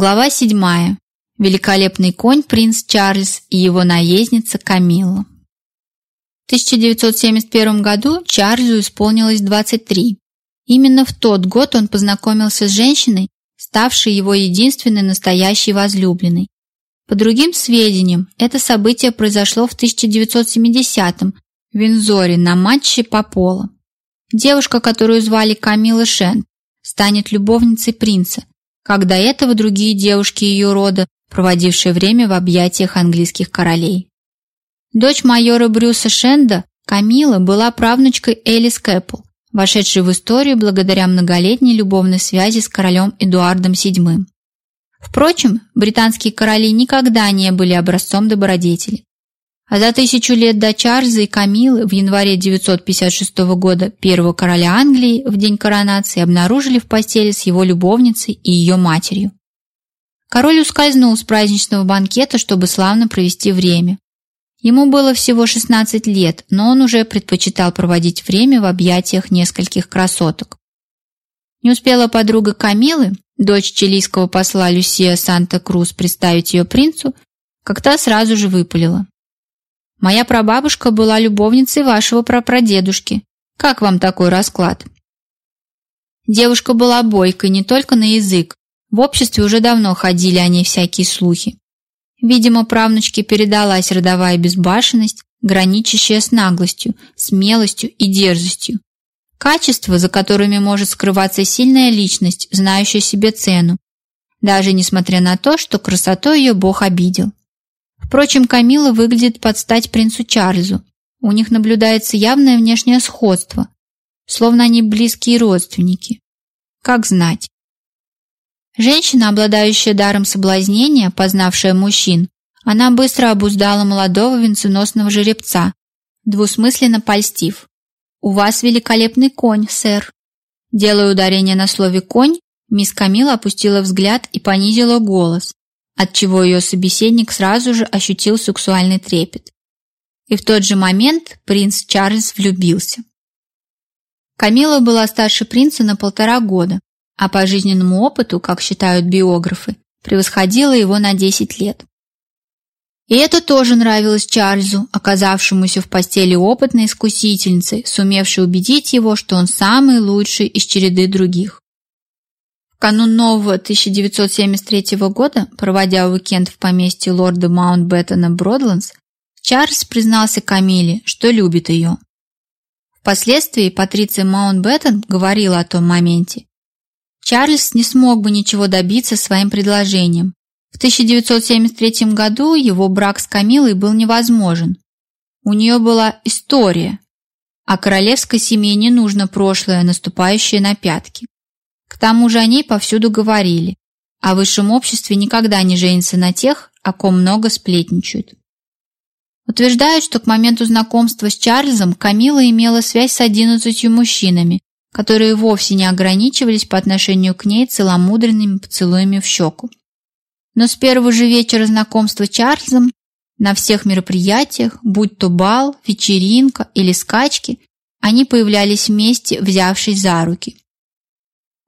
Глава 7. Великолепный конь принц Чарльз и его наездница Камилла. В 1971 году Чарльзу исполнилось 23. Именно в тот год он познакомился с женщиной, ставшей его единственной настоящей возлюбленной. По другим сведениям, это событие произошло в 1970-м в Винзоре на матче по поло. Девушка, которую звали Камила Шен, станет любовницей принца, как до этого другие девушки ее рода, проводившие время в объятиях английских королей. Дочь майора Брюса Шенда, Камила, была правнучкой Элис Кэппл, вошедшей в историю благодаря многолетней любовной связи с королем Эдуардом VII. Впрочем, британские короли никогда не были образцом добродетели. А за тысячу лет до Чарльза и Камилы в январе 956 года первого короля Англии в день коронации обнаружили в постели с его любовницей и ее матерью. Король ускользнул с праздничного банкета, чтобы славно провести время. Ему было всего 16 лет, но он уже предпочитал проводить время в объятиях нескольких красоток. Не успела подруга Камилы, дочь чилийского посла Люсия Санта-Крус, представить ее принцу, как та сразу же выпалила: Моя прабабушка была любовницей вашего прапрадедушки. Как вам такой расклад? Девушка была бойкой не только на язык. В обществе уже давно ходили о ней всякие слухи. Видимо, правнучке передалась родовая безбашенность, граничащая с наглостью, смелостью и дерзостью. Качества, за которыми может скрываться сильная личность, знающая себе цену, даже несмотря на то, что красотой ее Бог обидел. Впрочем, Камила выглядит под стать принцу Чарльзу. У них наблюдается явное внешнее сходство, словно они близкие родственники. Как знать. Женщина, обладающая даром соблазнения, познавшая мужчин, она быстро обуздала молодого венценосного жеребца, двусмысленно польстив. «У вас великолепный конь, сэр». Делая ударение на слове «конь», мисс Камила опустила взгляд и понизила голос, отчего ее собеседник сразу же ощутил сексуальный трепет. И в тот же момент принц Чарльз влюбился. Камила была старше принца на полтора года, а по жизненному опыту, как считают биографы, превосходила его на 10 лет. И это тоже нравилось Чарльзу, оказавшемуся в постели опытной искусительницей, сумевшей убедить его, что он самый лучший из череды других канун нового 1973 года, проводя уикенд в поместье лорда Маунтбеттена Бродландс, Чарльз признался Камиле, что любит ее. Впоследствии Патриция Маунтбеттен говорила о том моменте. Чарльз не смог бы ничего добиться своим предложением. В 1973 году его брак с Камилой был невозможен. У нее была история, а королевской семье не нужно прошлое, наступающее на пятки. К тому же о ней повсюду говорили. в высшем обществе никогда не женится на тех, о ком много сплетничают. Утверждают, что к моменту знакомства с Чарльзом Камила имела связь с одиннадцатью мужчинами, которые вовсе не ограничивались по отношению к ней целомудренными поцелуями в щеку. Но с первого же вечера знакомства с Чарльзом на всех мероприятиях, будь то бал, вечеринка или скачки, они появлялись вместе, взявшись за руки.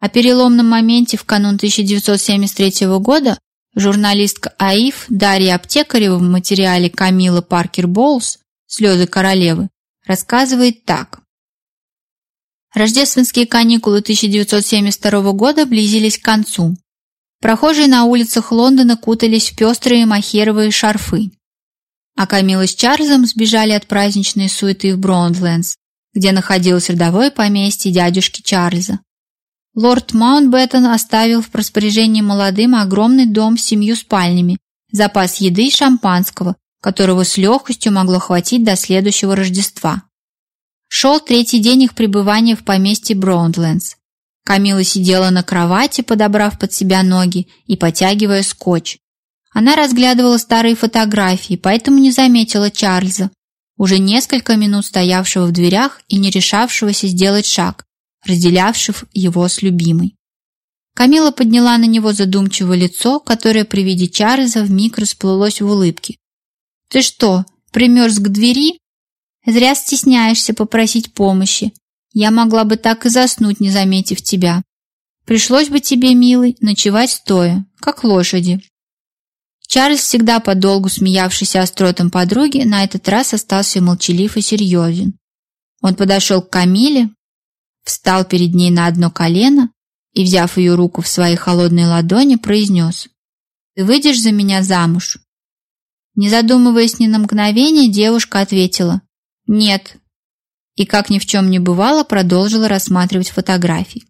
О переломном моменте в канун 1973 года журналистка АИФ Дарья Аптекарева в материале Камила Паркер Боулс «Слезы королевы» рассказывает так. Рождественские каникулы 1972 года близились к концу. Прохожие на улицах Лондона кутались в пестрые махеровые шарфы. А Камила с Чарльзом сбежали от праздничной суеты в Броундлендс, где находилось родовое поместье дядюшки Чарльза. Лорд Маунтбеттен оставил в распоряжении молодым огромный дом с семью спальнями, запас еды и шампанского, которого с легкостью могло хватить до следующего Рождества. Шел третий день их пребывания в поместье Броудлендс. Камила сидела на кровати, подобрав под себя ноги и потягивая скотч. Она разглядывала старые фотографии, поэтому не заметила Чарльза, уже несколько минут стоявшего в дверях и не решавшегося сделать шаг, разделявших его с любимой. Камила подняла на него задумчивое лицо, которое при виде Чарльза вмиг расплылось в улыбке. «Ты что, примерз к двери? Зря стесняешься попросить помощи. Я могла бы так и заснуть, не заметив тебя. Пришлось бы тебе, милый, ночевать стоя, как лошади. Чарльз, всегда подолгу смеявшийся остротом подруги, на этот раз остался молчалив и серьезен. Он подошел к Камиле, встал перед ней на одно колено и, взяв ее руку в свои холодные ладони, произнес «Ты выйдешь за меня замуж?» Не задумываясь ни на мгновение, девушка ответила «Нет». И, как ни в чем не бывало, продолжила рассматривать фотографии.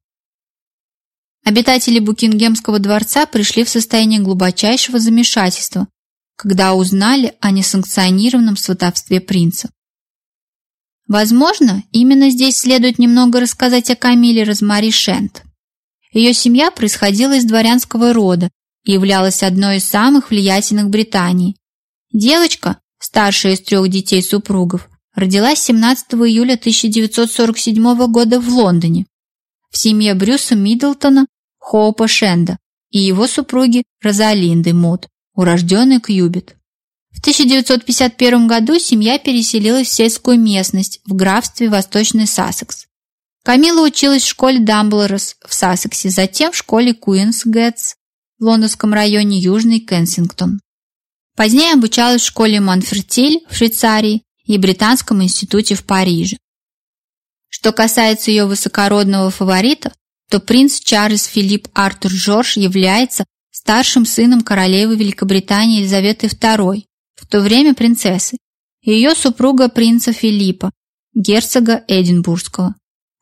Обитатели Букингемского дворца пришли в состояние глубочайшего замешательства, когда узнали о несанкционированном сватовстве принца. Возможно, именно здесь следует немного рассказать о Камиле Розмари Шент. Ее семья происходила из дворянского рода и являлась одной из самых влиятельных Британии. Девочка, старшая из трех детей супругов, родилась 17 июля 1947 года в Лондоне в семье Брюса Миддлтона Хоупа Шенда и его супруги Розалинды Мод, урожденной Кьюбит. В 1951 году семья переселилась в сельскую местность в графстве Восточный Сассекс. Камила училась в школе Дамбреллс в Сассексе, затем в школе Куинс Гэтс в лондонском районе Южный Кенсингтон. Позднее обучалась в школе Монфертиль в Швейцарии и Британском институте в Париже. Что касается ее высокородного фаворита, то принц Чарльз Филипп Артур Джордж является старшим сыном королевы Великобритании Елизаветы II, в то время принцессы, и ее супруга принца Филиппа, герцога Эдинбургского.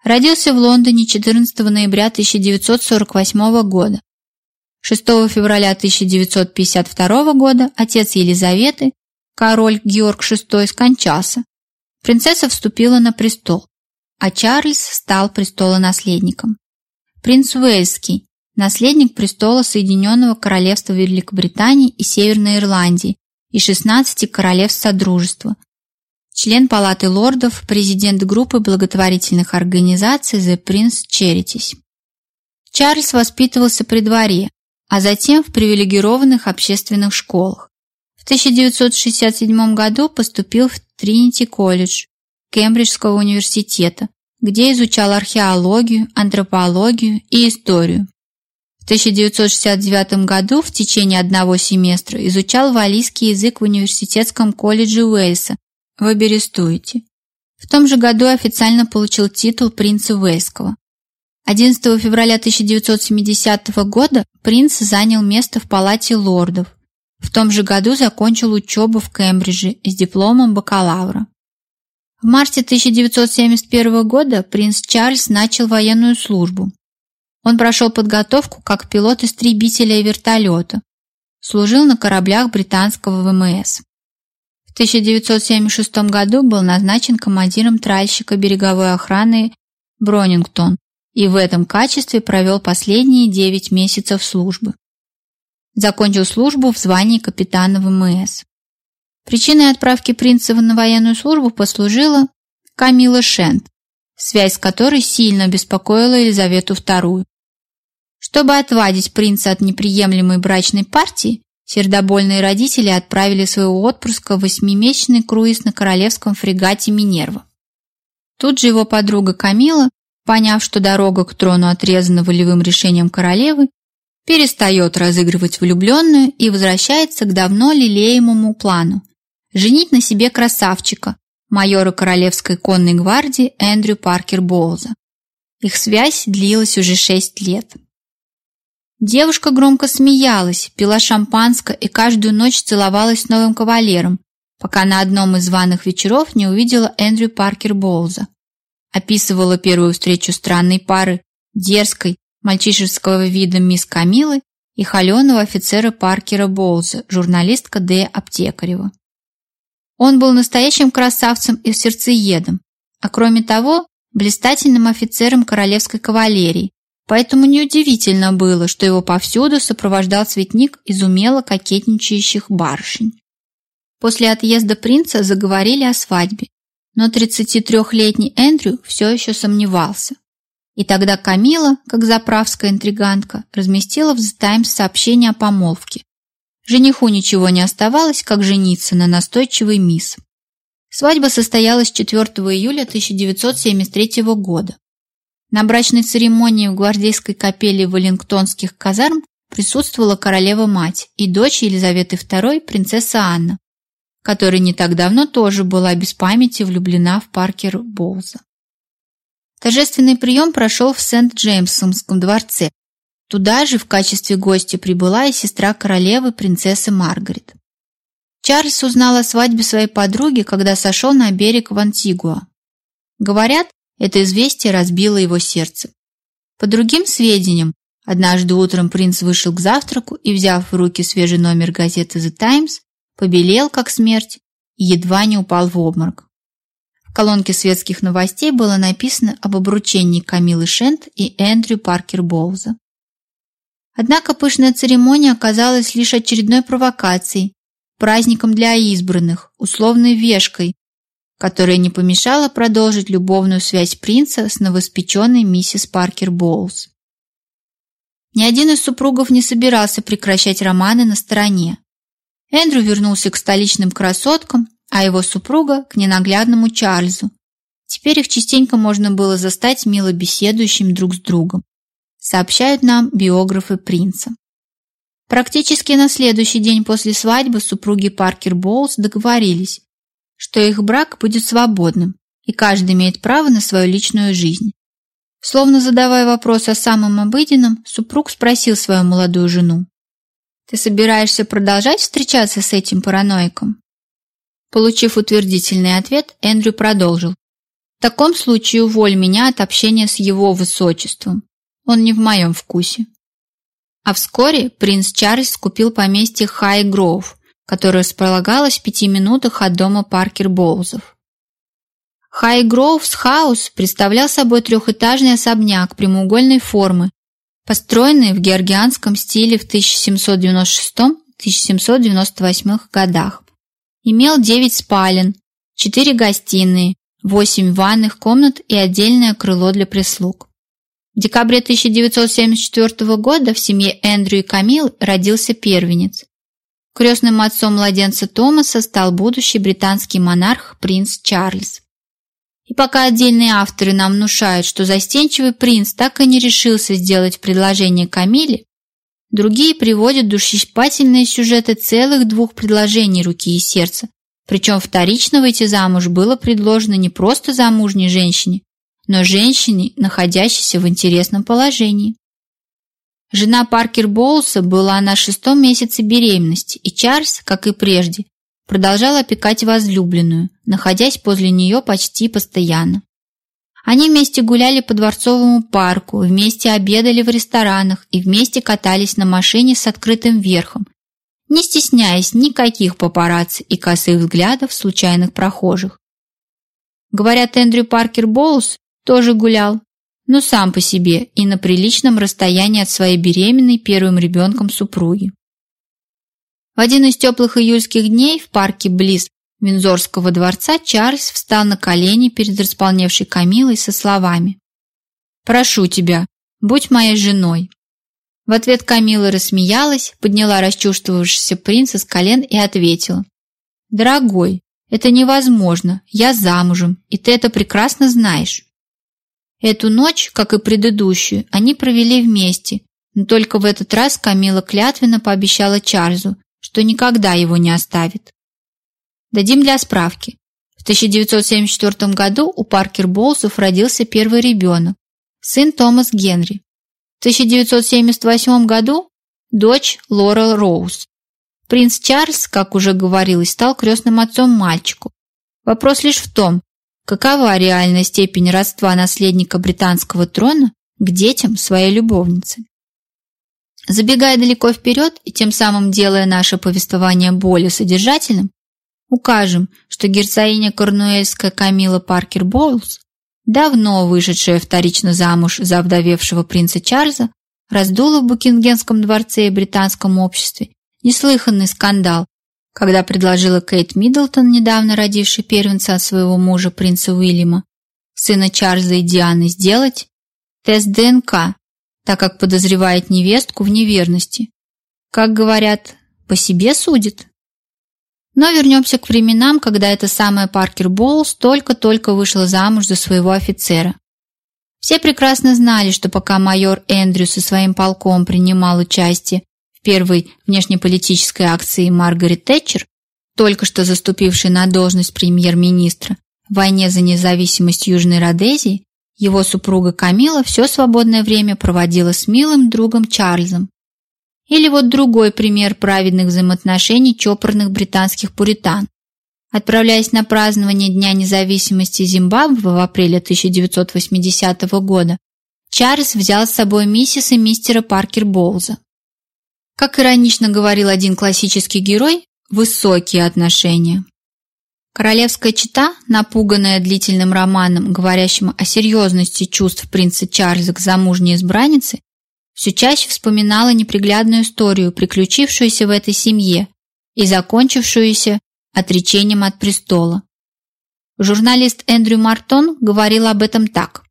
Родился в Лондоне 14 ноября 1948 года. 6 февраля 1952 года отец Елизаветы, король Георг VI, скончался. Принцесса вступила на престол, а Чарльз стал престолонаследником. Принц Уэльский, наследник престола Соединенного Королевства Великобритании и Северной Ирландии и 16 королевств Содружества, член Палаты лордов, президент группы благотворительных организаций The Prince Charities. Чарльз воспитывался при дворе, а затем в привилегированных общественных школах. В 1967 году поступил в Тринити колледж Кембриджского университета, где изучал археологию, антропологию и историю. В 1969 году в течение одного семестра изучал валийский язык в университетском колледже Уэльса в Аберестуете. В том же году официально получил титул принца Уэльского. 11 февраля 1970 года принц занял место в Палате лордов. В том же году закончил учебу в Кембридже с дипломом бакалавра. В марте 1971 года принц Чарльз начал военную службу. Он прошел подготовку как пилот истребителя и вертолета. Служил на кораблях британского ВМС. 1976 году был назначен командиром тральщика береговой охраны Бронингтон и в этом качестве провел последние 9 месяцев службы. Закончил службу в звании капитана ВМС. Причиной отправки принца на военную службу послужила Камила Шент, связь которой сильно беспокоила Елизавету II. Чтобы отвадить принца от неприемлемой брачной партии, Сердобольные родители отправили своего отпрыска в восьмимесячный круиз на королевском фрегате Минерва. Тут же его подруга Камила, поняв, что дорога к трону отрезана волевым решением королевы, перестает разыгрывать влюбленную и возвращается к давно лелеемому плану – женить на себе красавчика, майора Королевской конной гвардии Эндрю Паркер Боуза. Их связь длилась уже шесть лет. Девушка громко смеялась, пила шампанское и каждую ночь целовалась с новым кавалером, пока на одном из званых вечеров не увидела Эндрю Паркер Боулза. Описывала первую встречу странной пары дерзкой, мальчишеского вида мисс Камилы и холеного офицера Паркера Боулза, журналистка Д. Аптекарева. Он был настоящим красавцем и сердцеедом, а кроме того, блистательным офицером королевской кавалерии, Поэтому неудивительно было, что его повсюду сопровождал цветник из умело кокетничающих барышень. После отъезда принца заговорили о свадьбе, но 33-летний Эндрю все еще сомневался. И тогда Камила, как заправская интригантка, разместила в The Times сообщение о помолвке. Жениху ничего не оставалось, как жениться на настойчивой мисс. Свадьба состоялась 4 июля 1973 года. На брачной церемонии в гвардейской капелле Веллингтонских казарм присутствовала королева-мать и дочь Елизаветы II, принцесса Анна, которая не так давно тоже была без памяти влюблена в Паркер Боулза. Торжественный прием прошел в Сент-Джеймсомском дворце. Туда же в качестве гостя прибыла и сестра королевы, принцесса Маргарет. Чарльз узнал о свадьбе своей подруги, когда сошел на берег в Антигуа. Говорят, это известие разбило его сердце. По другим сведениям, однажды утром принц вышел к завтраку и, взяв в руки свежий номер газеты The Times, побелел как смерть и едва не упал в обморок. В колонке светских новостей было написано об обручении Камилы Шент и Эндрю Паркер Боуза. Однако пышная церемония оказалась лишь очередной провокацией, праздником для избранных, условной вешкой, которая не помешала продолжить любовную связь принца с новоспеченной миссис Паркер Боулс. Ни один из супругов не собирался прекращать романы на стороне. Эндрю вернулся к столичным красоткам, а его супруга – к ненаглядному Чарльзу. Теперь их частенько можно было застать мило беседующими друг с другом, сообщают нам биографы принца. Практически на следующий день после свадьбы супруги Паркер Боулс договорились, что их брак будет свободным, и каждый имеет право на свою личную жизнь. Словно задавая вопрос о самом обыденном, супруг спросил свою молодую жену. «Ты собираешься продолжать встречаться с этим параноиком?» Получив утвердительный ответ, Эндрю продолжил. «В таком случае уволь меня от общения с его высочеством. Он не в моем вкусе». А вскоре принц Чарльз купил поместье Хай Гроув, которое располагалось в пяти минутах от дома Паркер Боузов. Хай Гроувс Хаус представлял собой трехэтажный особняк прямоугольной формы, построенный в георгианском стиле в 1796-1798 годах. Имел 9 спален, 4 гостиные, 8 ванных комнат и отдельное крыло для прислуг. В декабре 1974 года в семье Эндрю и Камил родился первенец. Крестным отцом младенца Томаса стал будущий британский монарх принц Чарльз. И пока отдельные авторы нам внушают, что застенчивый принц так и не решился сделать предложение Камиле, другие приводят душещипательные сюжеты целых двух предложений руки и сердца. Причем вторично выйти замуж было предложено не просто замужней женщине, но женщине, находящейся в интересном положении. Жена Паркер Боулса была на шестом месяце беременности, и Чарльз, как и прежде, продолжал опекать возлюбленную, находясь подле нее почти постоянно. Они вместе гуляли по Дворцовому парку, вместе обедали в ресторанах и вместе катались на машине с открытым верхом, не стесняясь никаких папарацци и косых взглядов случайных прохожих. Говорят, Эндрю Паркер Боулс тоже гулял, но сам по себе и на приличном расстоянии от своей беременной первым ребенком супруги. В один из теплых июльских дней в парке близ Винзорского дворца Чарльз встал на колени перед располневшей Камилой со словами «Прошу тебя, будь моей женой». В ответ Камила рассмеялась, подняла расчувствовавшегося принца с колен и ответила «Дорогой, это невозможно, я замужем, и ты это прекрасно знаешь». Эту ночь, как и предыдущую, они провели вместе, но только в этот раз Камила клятвенно пообещала Чарльзу, что никогда его не оставит. Дадим для справки. В 1974 году у Паркер Болсов родился первый ребенок, сын Томас Генри. В 1978 году дочь Лорел Роуз. Принц Чарльз, как уже говорилось, стал крестным отцом мальчику. Вопрос лишь в том, Какова реальная степень родства наследника британского трона к детям своей любовницы? Забегая далеко вперед и тем самым делая наше повествование более содержательным, укажем, что герцогиня Корнуэльская Камила Паркер Бойлс, давно вышедшая вторично замуж за вдовевшего принца Чарльза, раздула в Букингемском дворце и британском обществе неслыханный скандал, когда предложила Кейт Миддлтон, недавно родившей первенца от своего мужа принца Уильяма, сына Чарльза и Дианы, сделать тест ДНК, так как подозревает невестку в неверности. Как говорят, по себе судит. Но вернемся к временам, когда эта самая Паркер Боулс только-только вышла замуж за своего офицера. Все прекрасно знали, что пока майор Эндрю со своим полком принимал участие первой внешнеполитической акции Маргарет Тэтчер, только что заступившей на должность премьер-министра в войне за независимость Южной Родезии, его супруга Камила все свободное время проводила с милым другом Чарльзом. Или вот другой пример праведных взаимоотношений чопорных британских пуритан. Отправляясь на празднование Дня независимости Зимбабве в апреле 1980 года, Чарльз взял с собой миссис и мистера Паркер Боулза. Как иронично говорил один классический герой, высокие отношения. Королевская чета, напуганная длительным романом, говорящим о серьезности чувств принца Чарльза к замужней избраннице, все чаще вспоминала неприглядную историю, приключившуюся в этой семье и закончившуюся отречением от престола. Журналист Эндрю Мартон говорил об этом так.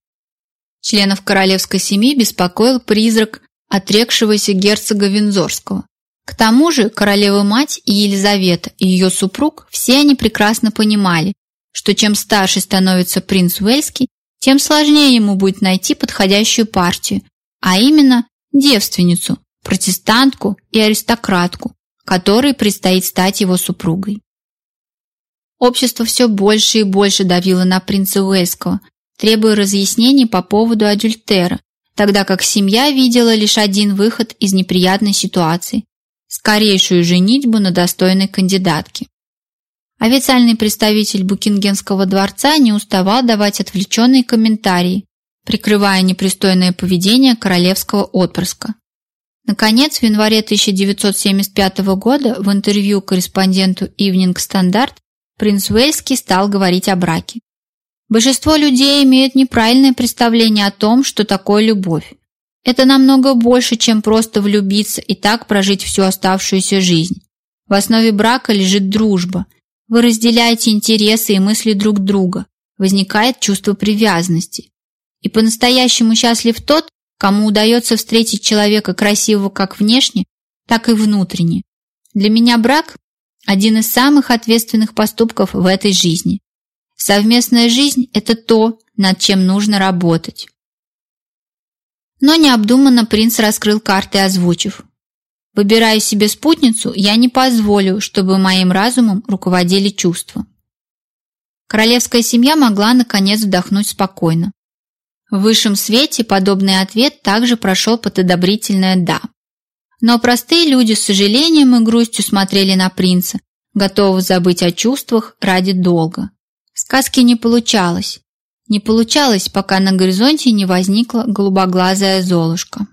Членов королевской семьи беспокоил призрак отрекшегося герцога Винзорского. К тому же королева-мать и Елизавета и ее супруг, все они прекрасно понимали, что чем старше становится принц Уэльский, тем сложнее ему будет найти подходящую партию, а именно девственницу, протестантку и аристократку, которой предстоит стать его супругой. Общество все больше и больше давило на принца Уэльского, требуя разъяснений по поводу адюльтера, тогда как семья видела лишь один выход из неприятной ситуации – скорейшую женитьбу на достойной кандидатке. Официальный представитель Букингемского дворца не уставал давать отвлеченные комментарии, прикрывая непристойное поведение королевского отпрыска. Наконец, в январе 1975 года в интервью корреспонденту Evening Standard принц Уэльский стал говорить о браке. Большинство людей имеют неправильное представление о том, что такое любовь. Это намного больше, чем просто влюбиться и так прожить всю оставшуюся жизнь. В основе брака лежит дружба. Вы разделяете интересы и мысли друг друга. Возникает чувство привязанности. И по-настоящему счастлив тот, кому удается встретить человека красивого как внешне, так и внутренне. Для меня брак – один из самых ответственных поступков в этой жизни. Совместная жизнь – это то, над чем нужно работать. Но необдуманно принц раскрыл карты, озвучив. Выбирая себе спутницу, я не позволю, чтобы моим разумом руководили чувства. Королевская семья могла наконец вдохнуть спокойно. В высшем свете подобный ответ также прошел под одобрительное «да». Но простые люди с сожалением и грустью смотрели на принца, готового забыть о чувствах ради долга. Сказки не получалось. Не получалось, пока на горизонте не возникла голубоглазая Золушка.